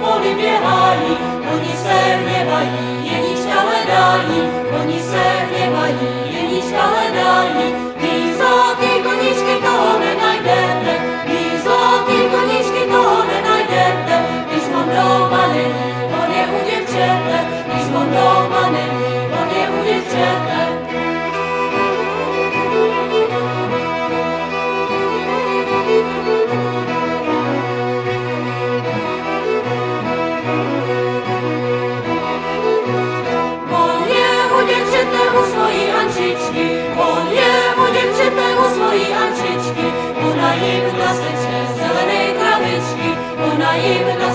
poli běhají, oni se hněvají, jednička hledají, oni se hněvají, jednička hledají. Vy zlatý koníčky toho nenajdete, vy zlatý koníčky toho nenajdete, když mám doma není, on je u děvčete. Ona jej wyna